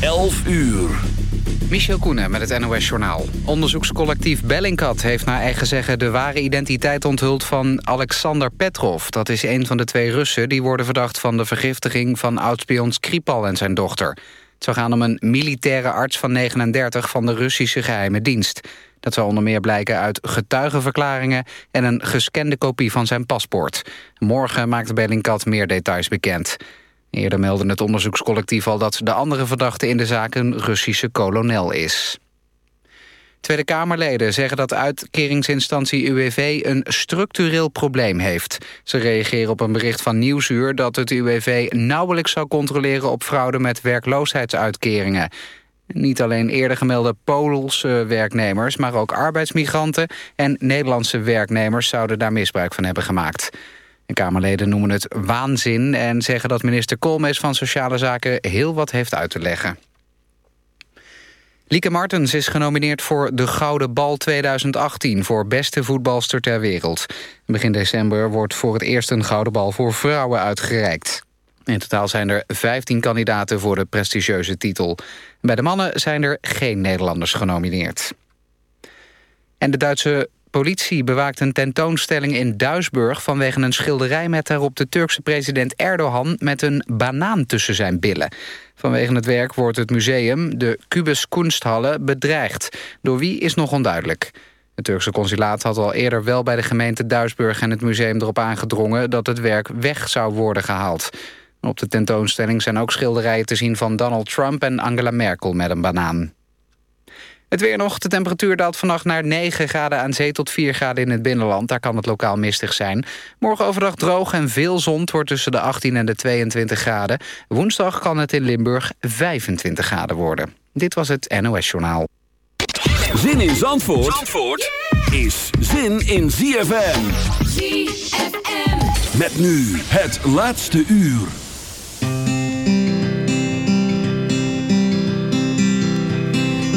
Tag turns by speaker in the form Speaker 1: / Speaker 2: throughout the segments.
Speaker 1: 11 uur.
Speaker 2: Michel Koenen met het NOS-journaal. Onderzoekscollectief Bellingcat heeft naar eigen zeggen... de ware identiteit onthuld van Alexander Petrov. Dat is een van de twee Russen die worden verdacht... van de vergiftiging van oudspion Skripal en zijn dochter. Het zou gaan om een militaire arts van 39 van de Russische geheime dienst. Dat zou onder meer blijken uit getuigenverklaringen... en een gescande kopie van zijn paspoort. Morgen maakt Bellingcat meer details bekend. Eerder meldde het onderzoekscollectief al dat de andere verdachte in de zaak een Russische kolonel is. Tweede Kamerleden zeggen dat uitkeringsinstantie UWV een structureel probleem heeft. Ze reageren op een bericht van Nieuwsuur dat het UWV nauwelijks zou controleren op fraude met werkloosheidsuitkeringen. Niet alleen eerder gemelde Poolse werknemers, maar ook arbeidsmigranten en Nederlandse werknemers zouden daar misbruik van hebben gemaakt. Kamerleden noemen het waanzin en zeggen dat minister Koolmees van Sociale Zaken heel wat heeft uit te leggen. Lieke Martens is genomineerd voor de Gouden Bal 2018... voor beste voetbalster ter wereld. Begin december wordt voor het eerst een Gouden Bal voor vrouwen uitgereikt. In totaal zijn er 15 kandidaten voor de prestigieuze titel. Bij de mannen zijn er geen Nederlanders genomineerd. En de Duitse politie bewaakt een tentoonstelling in Duisburg... vanwege een schilderij met daarop de Turkse president Erdogan... met een banaan tussen zijn billen. Vanwege het werk wordt het museum, de Kubus Kunsthalle, bedreigd. Door wie is nog onduidelijk. Het Turkse consulaat had al eerder wel bij de gemeente Duisburg... en het museum erop aangedrongen dat het werk weg zou worden gehaald. Op de tentoonstelling zijn ook schilderijen te zien van Donald Trump en Angela Merkel met een banaan. Het weer nog. De temperatuur daalt vannacht naar 9 graden aan zee tot 4 graden in het binnenland. Daar kan het lokaal mistig zijn. Morgen overdag droog en veel zon. Het wordt tussen de 18 en de 22 graden. Woensdag kan het in Limburg 25 graden worden. Dit was het NOS Journaal.
Speaker 1: Zin in Zandvoort, Zandvoort is zin in ZFM. ZFM. Met nu het laatste uur.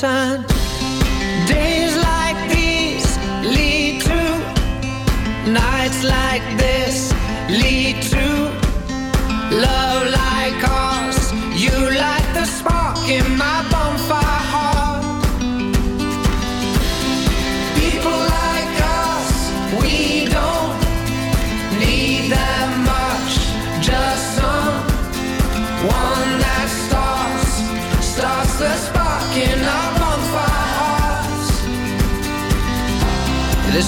Speaker 3: time.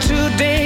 Speaker 3: today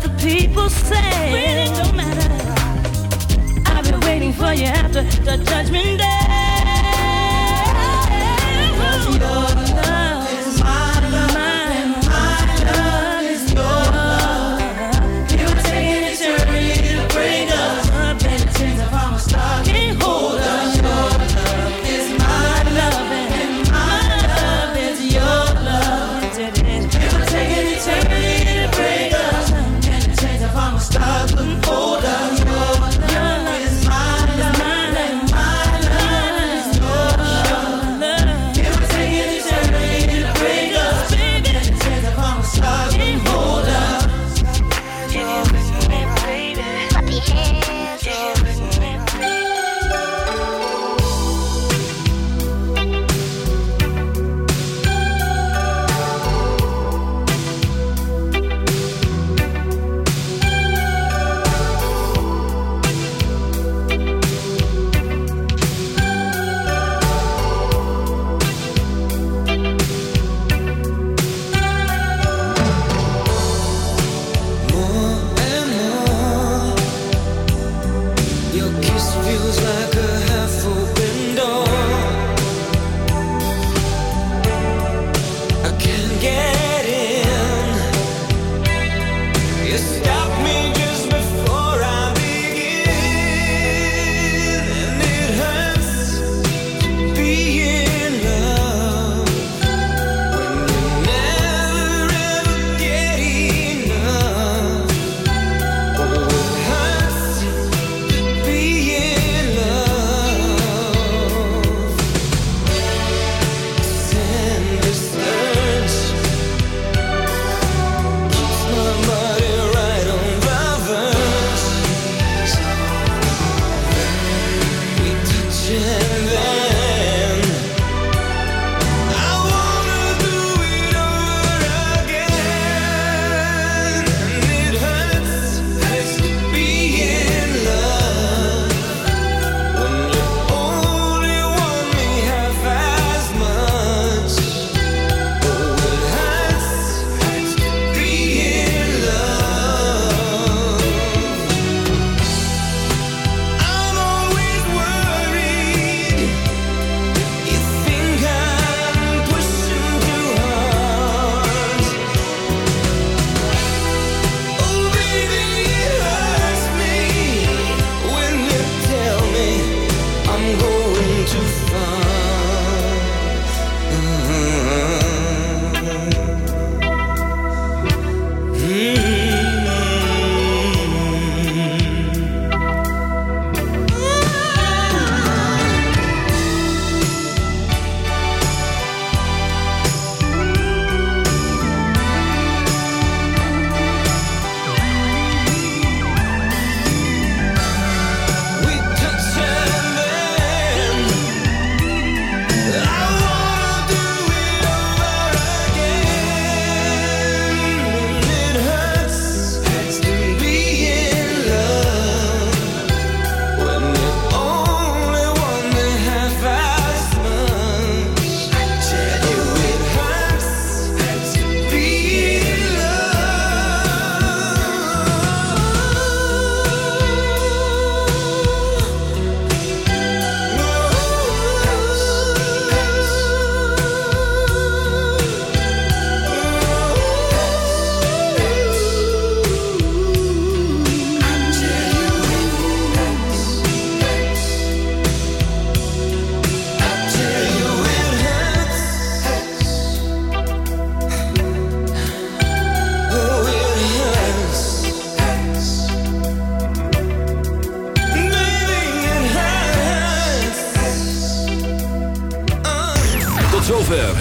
Speaker 4: what the people say. Really don't matter. I've been waiting for you after the judgment day.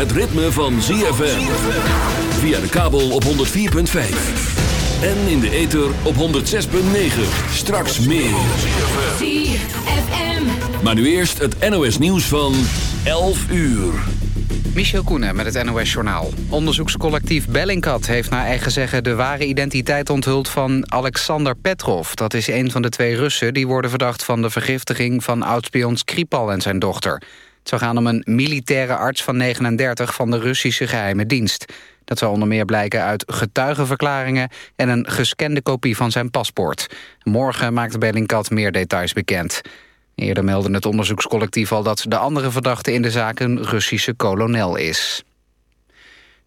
Speaker 1: Het ritme van ZFM. Via de kabel op 104.5. En in de ether op 106.9. Straks meer.
Speaker 5: ZFM.
Speaker 1: Maar nu eerst het NOS nieuws van 11 uur.
Speaker 2: Michel Koenen met het NOS-journaal. Onderzoekscollectief Bellingcat heeft naar eigen zeggen... de ware identiteit onthuld van Alexander Petrov. Dat is een van de twee Russen die worden verdacht... van de vergiftiging van oudspion Skripal en zijn dochter. Zou gaan om een militaire arts van 39 van de Russische geheime dienst. Dat zou onder meer blijken uit getuigenverklaringen... en een gescande kopie van zijn paspoort. Morgen maakt Bellingcat meer details bekend. Eerder meldde het onderzoekscollectief al dat de andere verdachte in de zaak een Russische kolonel is.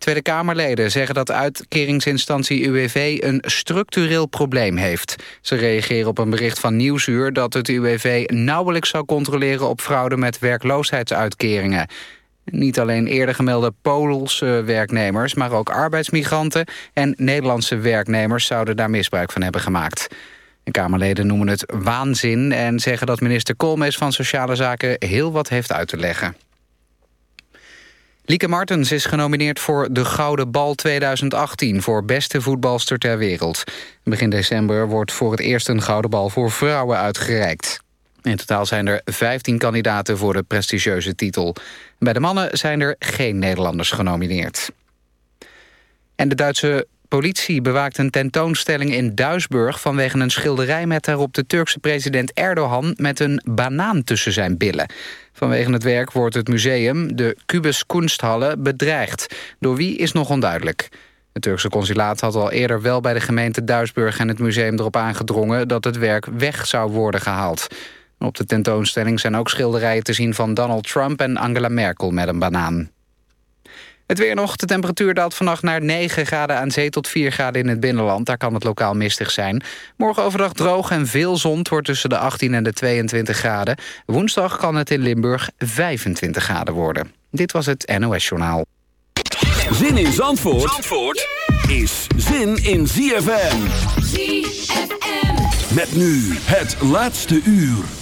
Speaker 2: Tweede Kamerleden zeggen dat uitkeringsinstantie UWV een structureel probleem heeft. Ze reageren op een bericht van Nieuwsuur dat het UWV nauwelijks zou controleren op fraude met werkloosheidsuitkeringen. Niet alleen eerder gemelde Poolse werknemers, maar ook arbeidsmigranten en Nederlandse werknemers zouden daar misbruik van hebben gemaakt. De Kamerleden noemen het waanzin en zeggen dat minister Koolmees van Sociale Zaken heel wat heeft uit te leggen. Lieke Martens is genomineerd voor de Gouden Bal 2018... voor beste voetbalster ter wereld. Begin december wordt voor het eerst een Gouden Bal voor vrouwen uitgereikt. In totaal zijn er 15 kandidaten voor de prestigieuze titel. Bij de mannen zijn er geen Nederlanders genomineerd. En de Duitse politie bewaakt een tentoonstelling in Duisburg... vanwege een schilderij met daarop de Turkse president Erdogan... met een banaan tussen zijn billen. Vanwege het werk wordt het museum, de Kubus Kunsthalle, bedreigd. Door wie is nog onduidelijk. Het Turkse consulaat had al eerder wel bij de gemeente Duisburg... en het museum erop aangedrongen dat het werk weg zou worden gehaald. Op de tentoonstelling zijn ook schilderijen te zien van Donald Trump... en Angela Merkel met een banaan. Het weer nog. De temperatuur daalt vannacht naar 9 graden aan zee tot 4 graden in het binnenland. Daar kan het lokaal mistig zijn. Morgen overdag droog en veel zon. Het wordt tussen de 18 en de 22 graden. Woensdag kan het in Limburg 25 graden worden. Dit was het NOS Journaal.
Speaker 1: Zin in Zandvoort, Zandvoort is zin in ZFM.
Speaker 5: ZFM.
Speaker 1: Met nu het laatste uur.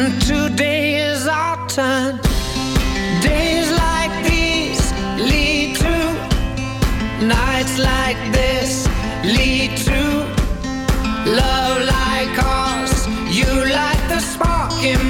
Speaker 3: And today is our turn. Days like these lead to nights like this lead to love like ours. You light the spark in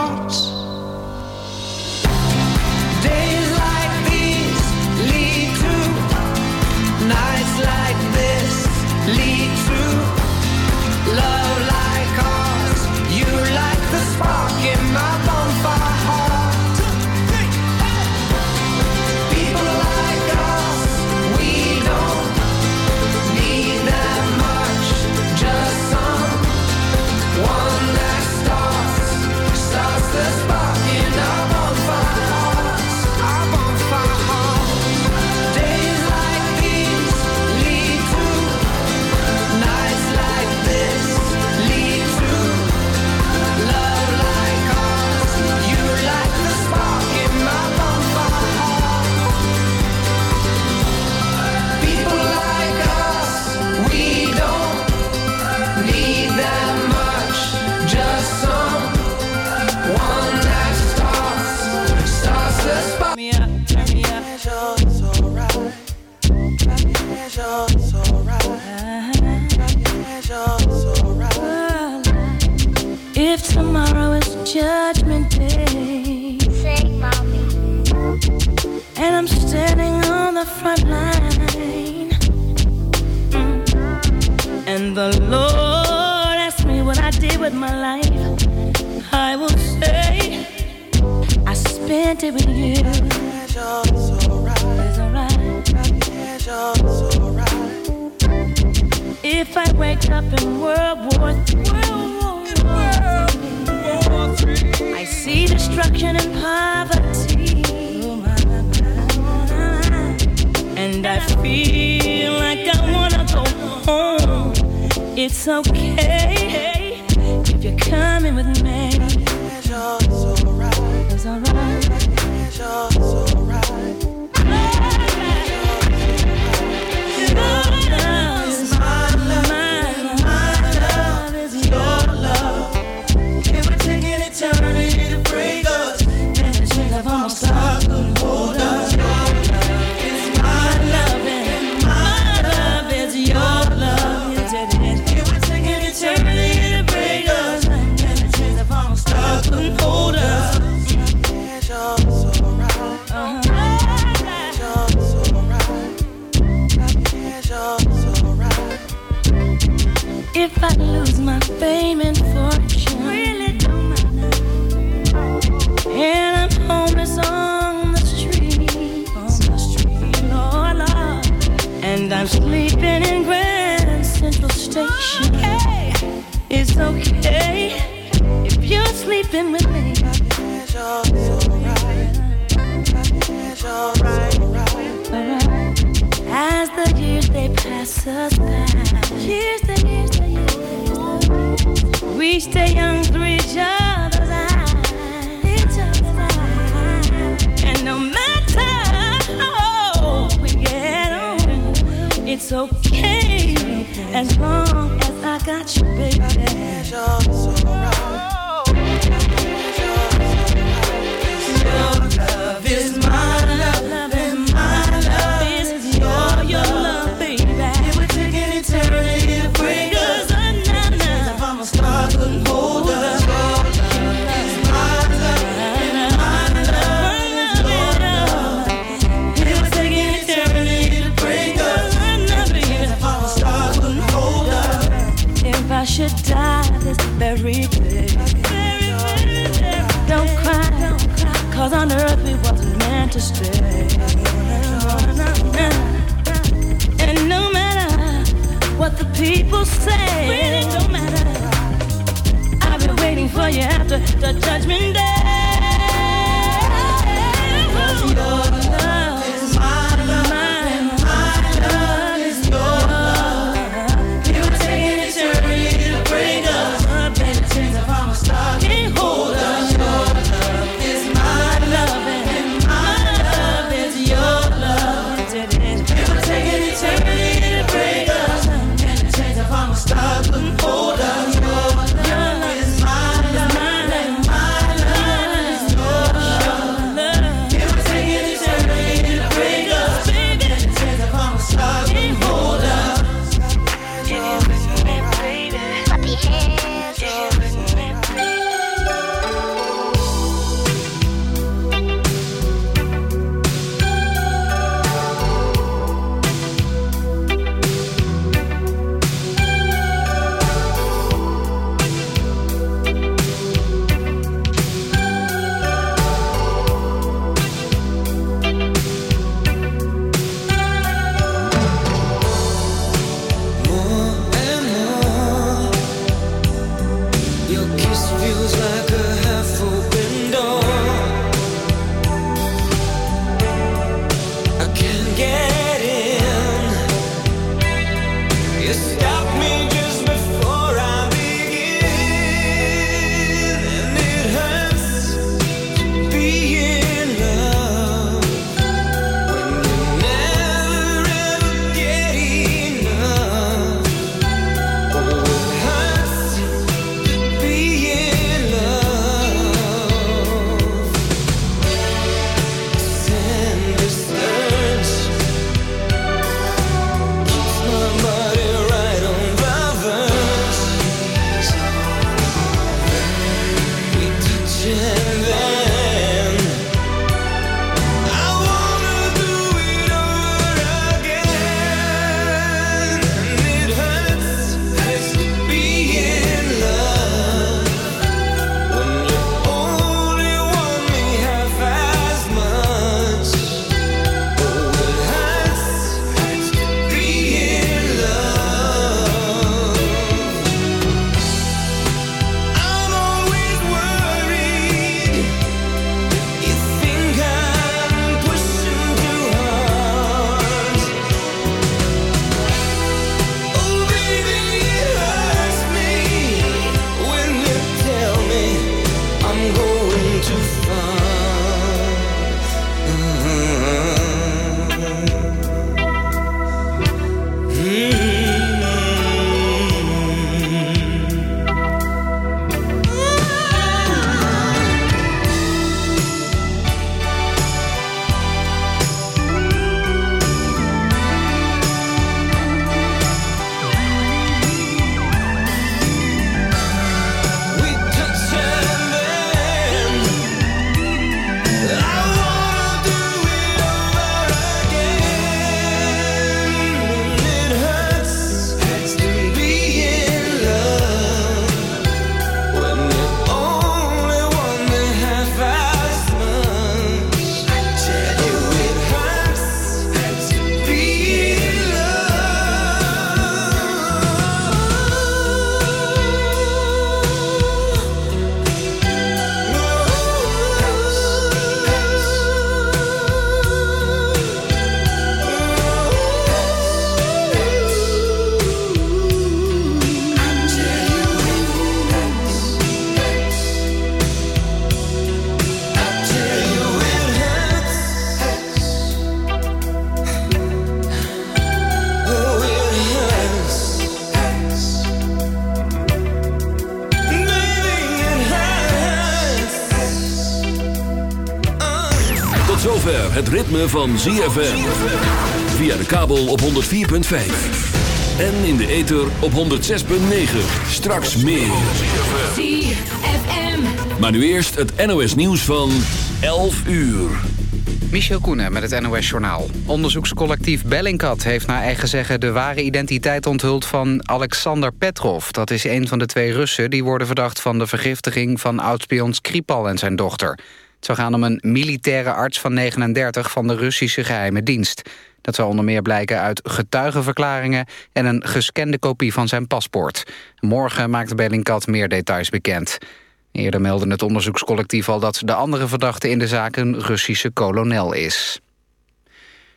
Speaker 4: with you. It's alright. It's alright. If I wake up in World War III, I see destruction and poverty. And I feel like I wanna go home. It's okay if you're coming with me. It's alright. we stay young through each other's eyes. And no matter how we get on, okay, it's okay. as long as I got you, baby.
Speaker 1: Ritme van ZFM. Via de kabel op 104.5. En in de ether op 106.9. Straks meer.
Speaker 5: ZFM.
Speaker 1: Maar nu eerst het NOS nieuws van 11 uur.
Speaker 2: Michel Koenen met het NOS-journaal. Onderzoekscollectief Bellingcat heeft naar eigen zeggen... de ware identiteit onthuld van Alexander Petrov. Dat is een van de twee Russen die worden verdacht... van de vergiftiging van oudspion Skripal en zijn dochter. Het zou gaan om een militaire arts van 39 van de Russische geheime dienst. Dat zou onder meer blijken uit getuigenverklaringen... en een gescande kopie van zijn paspoort. Morgen maakt Bellingcat meer details bekend. Eerder meldde het onderzoekscollectief al dat de andere verdachte in de zaak een Russische kolonel is.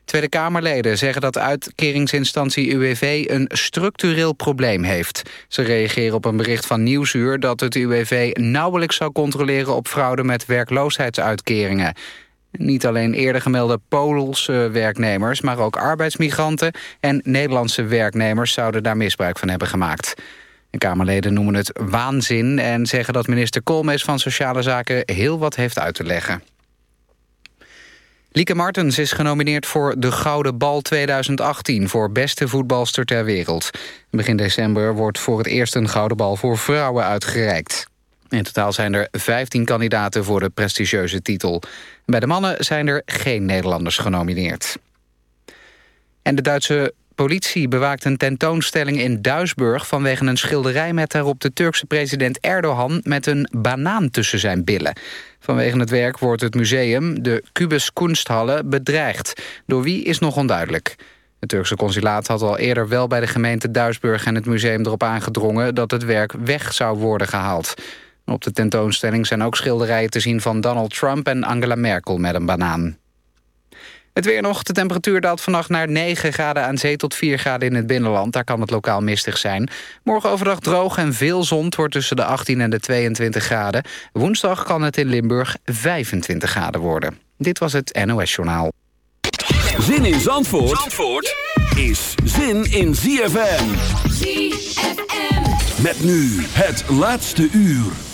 Speaker 2: Tweede Kamerleden zeggen dat uitkeringsinstantie UWV een structureel probleem heeft. Ze reageren op een bericht van Nieuwsuur dat het UWV nauwelijks zou controleren op fraude met werkloosheidsuitkeringen. Niet alleen eerder gemelde Poolse werknemers, maar ook arbeidsmigranten en Nederlandse werknemers zouden daar misbruik van hebben gemaakt. De Kamerleden noemen het waanzin en zeggen dat minister Koolmees van Sociale Zaken heel wat heeft uit te leggen. Lieke Martens is genomineerd voor de Gouden Bal 2018 voor beste voetbalster ter wereld. Begin december wordt voor het eerst een Gouden Bal voor vrouwen uitgereikt. In totaal zijn er 15 kandidaten voor de prestigieuze titel. Bij de mannen zijn er geen Nederlanders genomineerd. En de Duitse politie bewaakt een tentoonstelling in Duisburg... vanwege een schilderij met daarop de Turkse president Erdogan... met een banaan tussen zijn billen. Vanwege het werk wordt het museum, de Kubus Kunsthalle, bedreigd. Door wie is nog onduidelijk. Het Turkse consulaat had al eerder wel bij de gemeente Duisburg... en het museum erop aangedrongen dat het werk weg zou worden gehaald. Op de tentoonstelling zijn ook schilderijen te zien van Donald Trump... en Angela Merkel met een banaan. Het weer nog. De temperatuur daalt vannacht naar 9 graden aan zee tot 4 graden in het binnenland. Daar kan het lokaal mistig zijn. Morgen overdag droog en veel zon. Het wordt tussen de 18 en de 22 graden. Woensdag kan het in Limburg 25 graden worden. Dit was het NOS Journaal.
Speaker 1: Zin in Zandvoort, Zandvoort is zin in ZFM.
Speaker 5: ZFM.
Speaker 1: Met nu het laatste uur.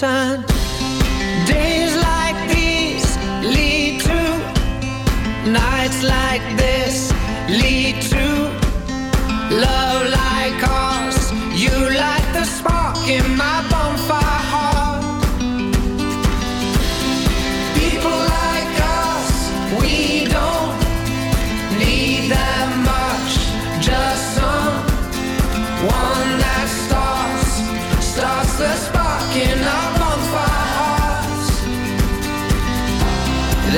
Speaker 3: Days like these lead to nights like this lead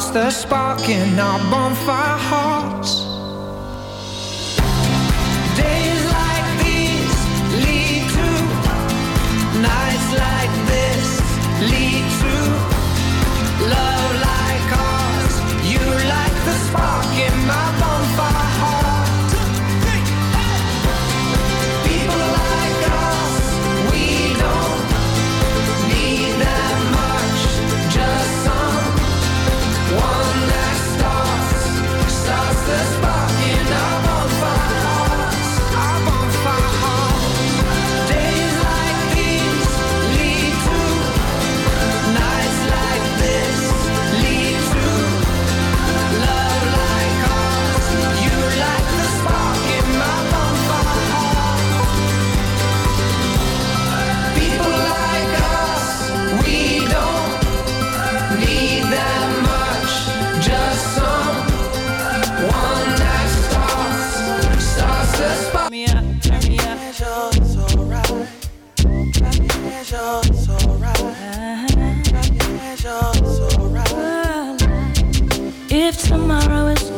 Speaker 3: lost the spark in our bonfire hearts.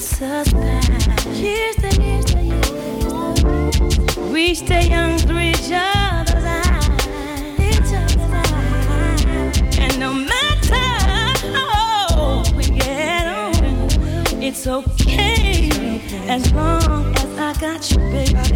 Speaker 4: to. We stay young through each other's eyes. And no matter how we get it's okay as long as I got you, baby.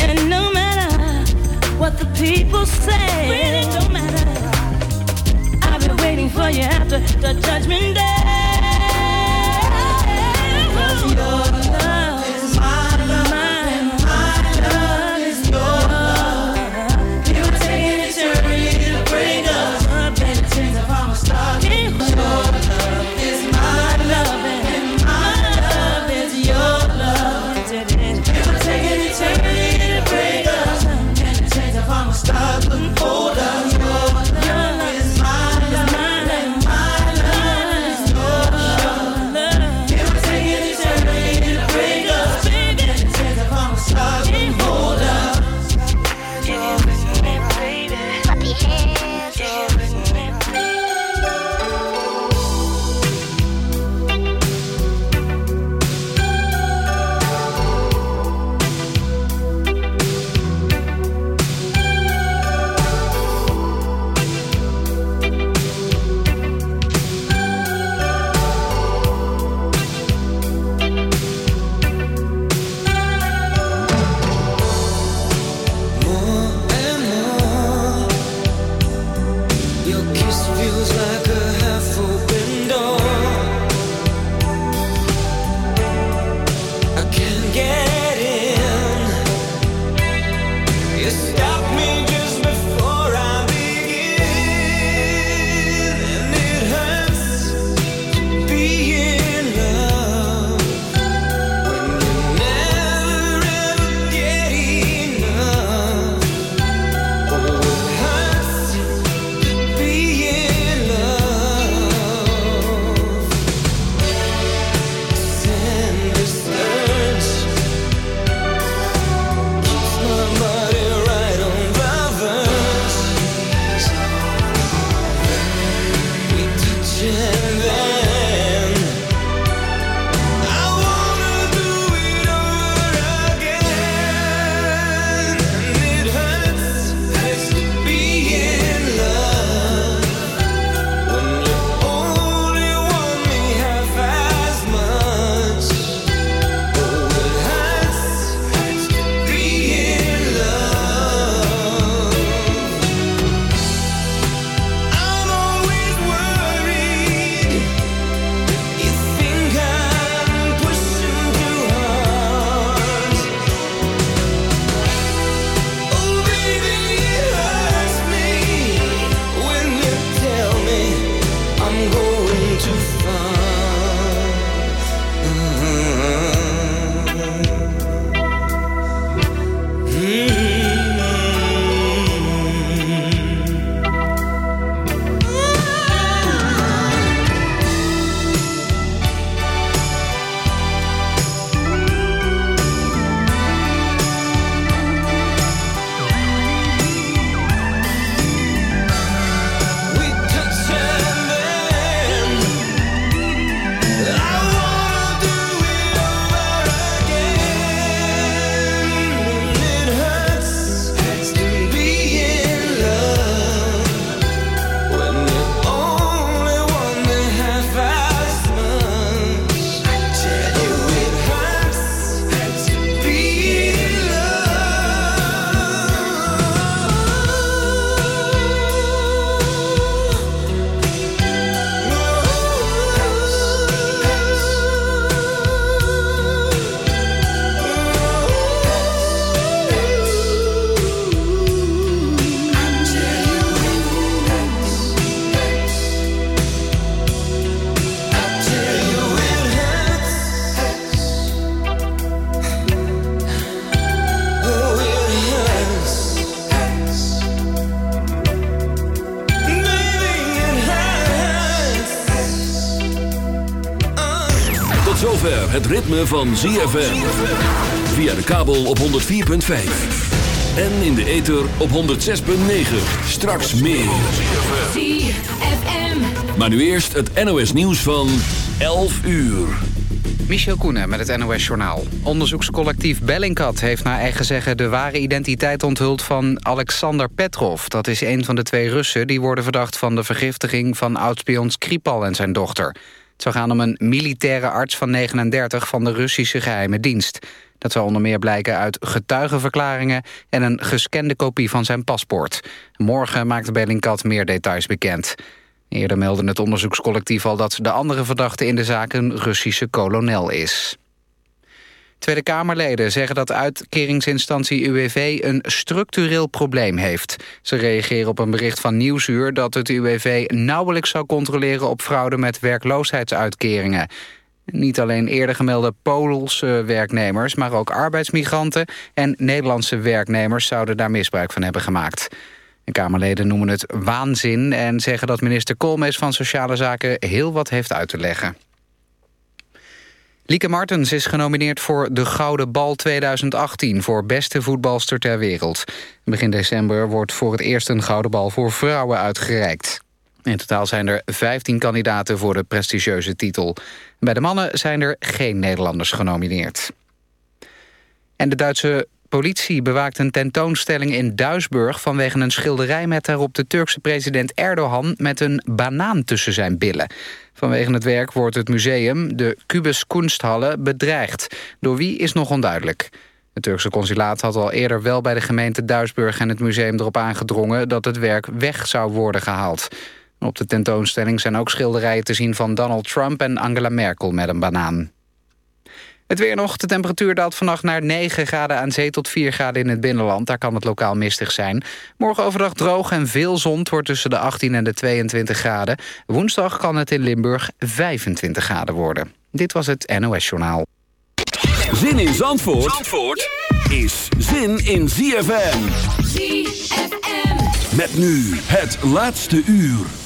Speaker 4: And no matter what the people say, really don't matter. I've been waiting for you after the judgment day.
Speaker 1: Ritme van ZFM. Via de kabel op 104.5. En in de ether op 106.9. Straks meer.
Speaker 5: ZFM.
Speaker 1: Maar nu eerst het NOS nieuws van 11 uur.
Speaker 2: Michel Koenen met het NOS-journaal. Onderzoekscollectief Bellingcat heeft naar eigen zeggen... de ware identiteit onthuld van Alexander Petrov. Dat is een van de twee Russen die worden verdacht... van de vergiftiging van oudspion Skripal en zijn dochter. Het zou gaan om een militaire arts van 39 van de Russische geheime dienst. Dat zou onder meer blijken uit getuigenverklaringen... en een gescande kopie van zijn paspoort. Morgen maakt Bellingcat meer details bekend. Eerder meldde het onderzoekscollectief al dat de andere verdachte in de zaak een Russische kolonel is. Tweede Kamerleden zeggen dat uitkeringsinstantie UWV een structureel probleem heeft. Ze reageren op een bericht van Nieuwsuur dat het UWV nauwelijks zou controleren op fraude met werkloosheidsuitkeringen. Niet alleen eerder gemelde Poolse werknemers, maar ook arbeidsmigranten en Nederlandse werknemers zouden daar misbruik van hebben gemaakt. De Kamerleden noemen het waanzin en zeggen dat minister Koolmees van Sociale Zaken heel wat heeft uit te leggen. Lieke Martens is genomineerd voor de Gouden Bal 2018... voor beste voetbalster ter wereld. Begin december wordt voor het eerst een Gouden Bal voor vrouwen uitgereikt. In totaal zijn er 15 kandidaten voor de prestigieuze titel. Bij de mannen zijn er geen Nederlanders genomineerd. En de Duitse politie bewaakt een tentoonstelling in Duisburg... vanwege een schilderij met daarop de Turkse president Erdogan... met een banaan tussen zijn billen. Vanwege het werk wordt het museum, de Kubus Kunsthalle, bedreigd. Door wie is nog onduidelijk. Het Turkse consulaat had al eerder wel bij de gemeente Duisburg... en het museum erop aangedrongen dat het werk weg zou worden gehaald. Op de tentoonstelling zijn ook schilderijen te zien van Donald Trump... en Angela Merkel met een banaan. Het weer nog. De temperatuur daalt vannacht naar 9 graden aan zee tot 4 graden in het binnenland. Daar kan het lokaal mistig zijn. Morgen overdag droog en veel zon. Het wordt tussen de 18 en de 22 graden. Woensdag kan het in Limburg 25 graden worden. Dit was het NOS Journaal.
Speaker 1: Zin in Zandvoort, Zandvoort is zin in ZFM.
Speaker 5: ZFM.
Speaker 1: Met nu het laatste uur.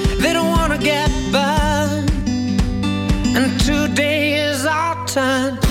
Speaker 3: time.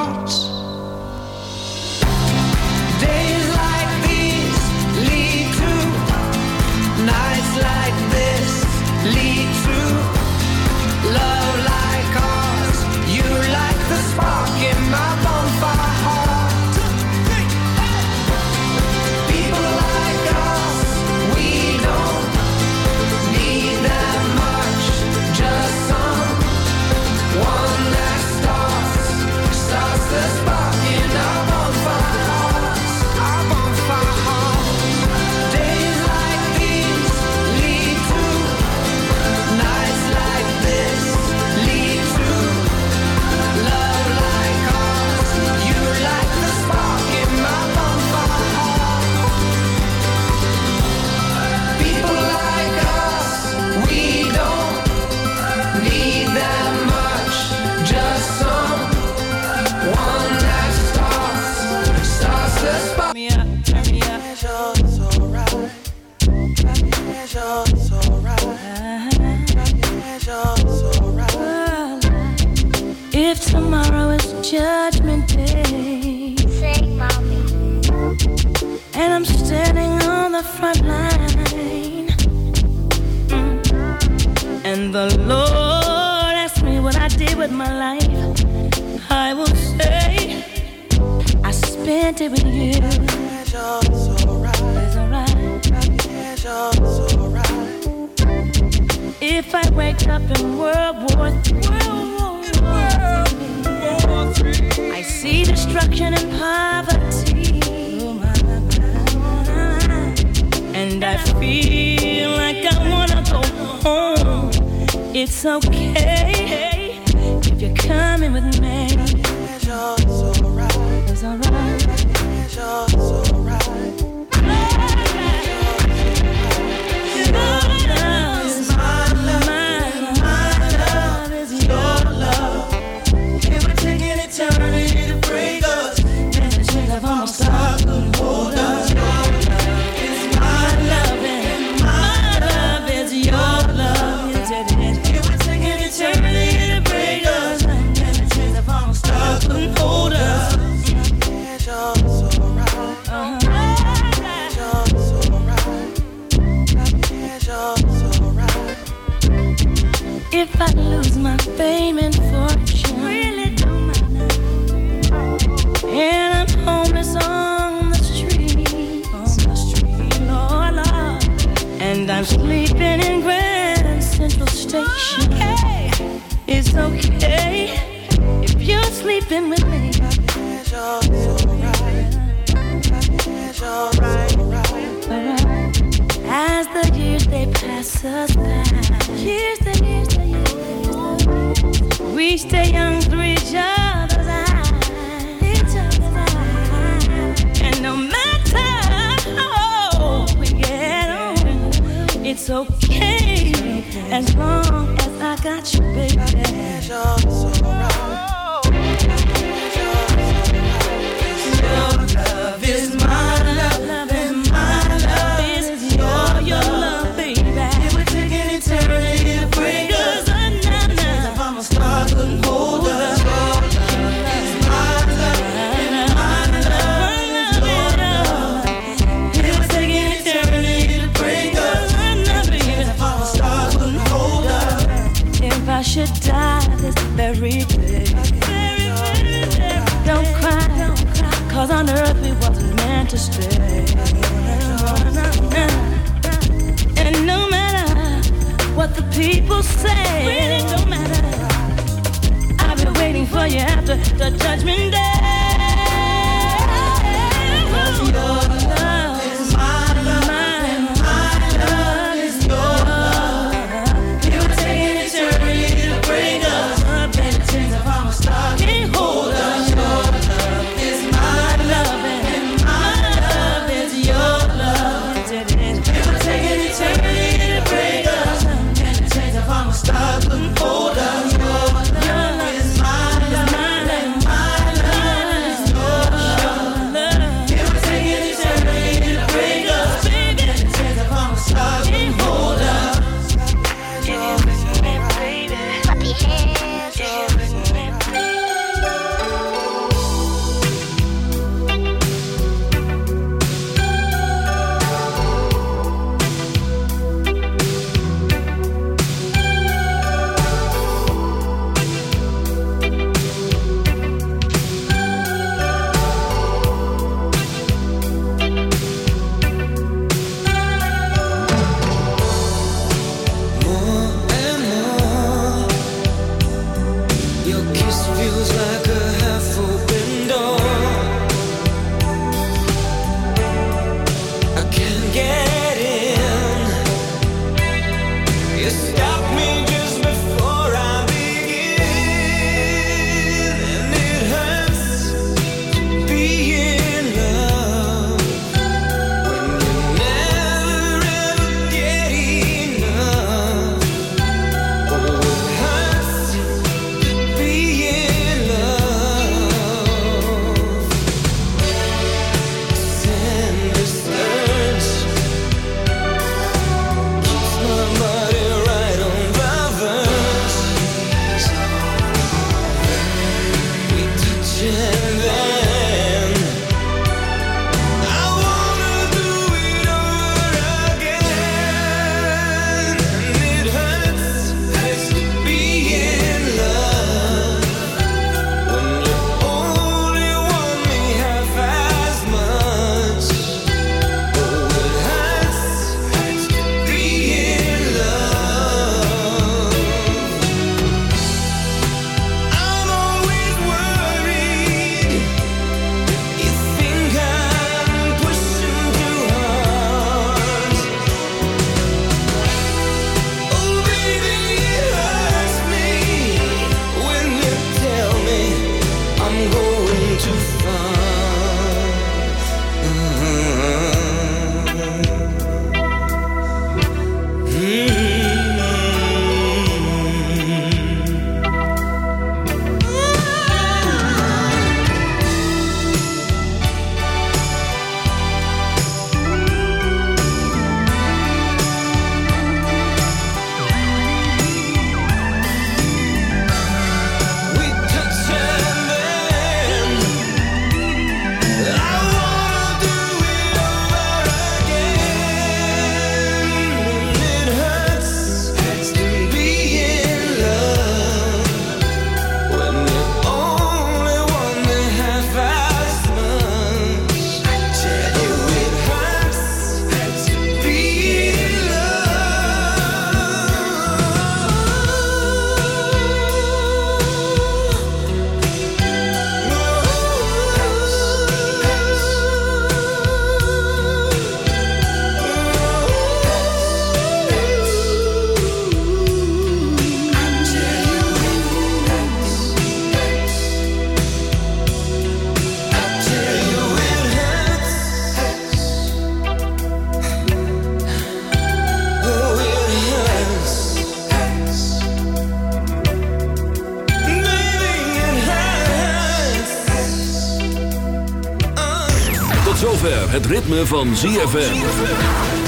Speaker 1: Ritme van ZFM.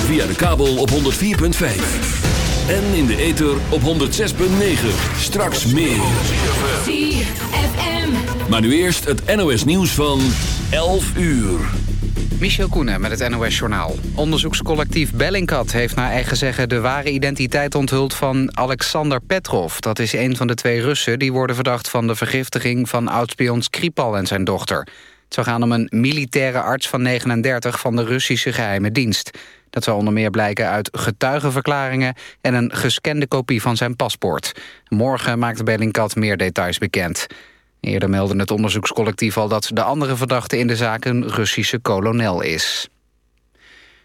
Speaker 1: Via de kabel op 104.5. En in de ether op 106.9. Straks meer.
Speaker 5: ZFM.
Speaker 1: Maar nu eerst het NOS nieuws van 11 uur.
Speaker 2: Michel Koenen met het NOS-journaal. Onderzoekscollectief Bellingcat heeft naar eigen zeggen... de ware identiteit onthuld van Alexander Petrov. Dat is een van de twee Russen die worden verdacht... van de vergiftiging van oudspion Skripal en zijn dochter. Het zou gaan om een militaire arts van 39 van de Russische geheime dienst. Dat zou onder meer blijken uit getuigenverklaringen... en een gescande kopie van zijn paspoort. Morgen maakt Bellingcat meer details bekend. Eerder meldde het onderzoekscollectief al dat de andere verdachte in de zaak een Russische kolonel is.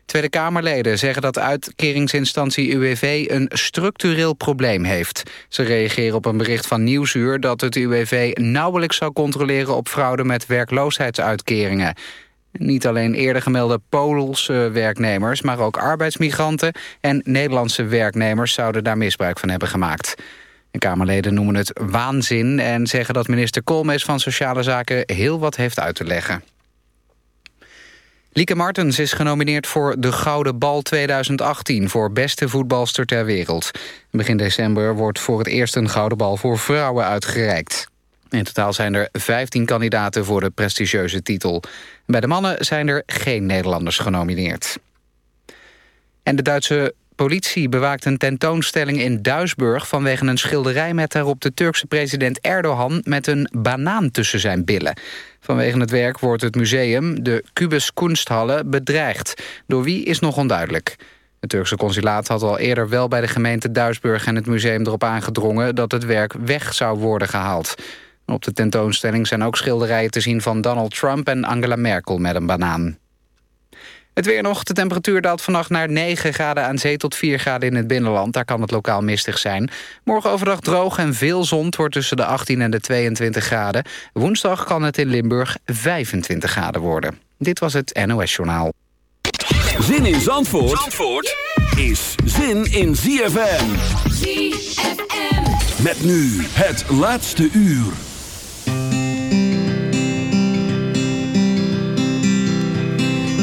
Speaker 2: Tweede Kamerleden zeggen dat uitkeringsinstantie UWV een structureel probleem heeft. Ze reageren op een bericht van Nieuwsuur dat het UWV nauwelijks zou controleren op fraude met werkloosheidsuitkeringen. Niet alleen eerder gemelde Poolse werknemers, maar ook arbeidsmigranten en Nederlandse werknemers zouden daar misbruik van hebben gemaakt. De Kamerleden noemen het waanzin en zeggen dat minister Koolmees van Sociale Zaken heel wat heeft uit te leggen. Lieke Martens is genomineerd voor de Gouden Bal 2018... voor beste voetbalster ter wereld. Begin december wordt voor het eerst een Gouden Bal voor vrouwen uitgereikt. In totaal zijn er 15 kandidaten voor de prestigieuze titel. Bij de mannen zijn er geen Nederlanders genomineerd. En de Duitse politie bewaakt een tentoonstelling in Duisburg... vanwege een schilderij met daarop de Turkse president Erdogan... met een banaan tussen zijn billen. Vanwege het werk wordt het museum, de Kubus Kunsthalle, bedreigd. Door wie is nog onduidelijk. Het Turkse consulaat had al eerder wel bij de gemeente Duisburg... en het museum erop aangedrongen dat het werk weg zou worden gehaald. Op de tentoonstelling zijn ook schilderijen te zien van Donald Trump... en Angela Merkel met een banaan. Het weer nog. De temperatuur daalt vannacht naar 9 graden aan zee tot 4 graden in het binnenland. Daar kan het lokaal mistig zijn. Morgen overdag droog en veel zon. Het wordt tussen de 18 en de 22 graden. Woensdag kan het in Limburg 25 graden worden. Dit was het NOS Journaal.
Speaker 1: Zin in Zandvoort, Zandvoort is zin in ZFM.
Speaker 5: ZFM.
Speaker 1: Met nu het laatste uur.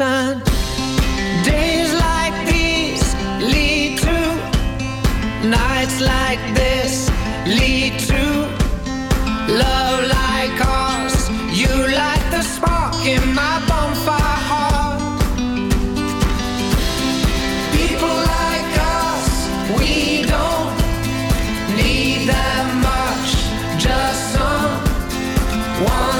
Speaker 3: Turn. Days like these lead to nights like this lead to love like ours. You light the spark in my bonfire heart. People like us, we don't need that much. Just some one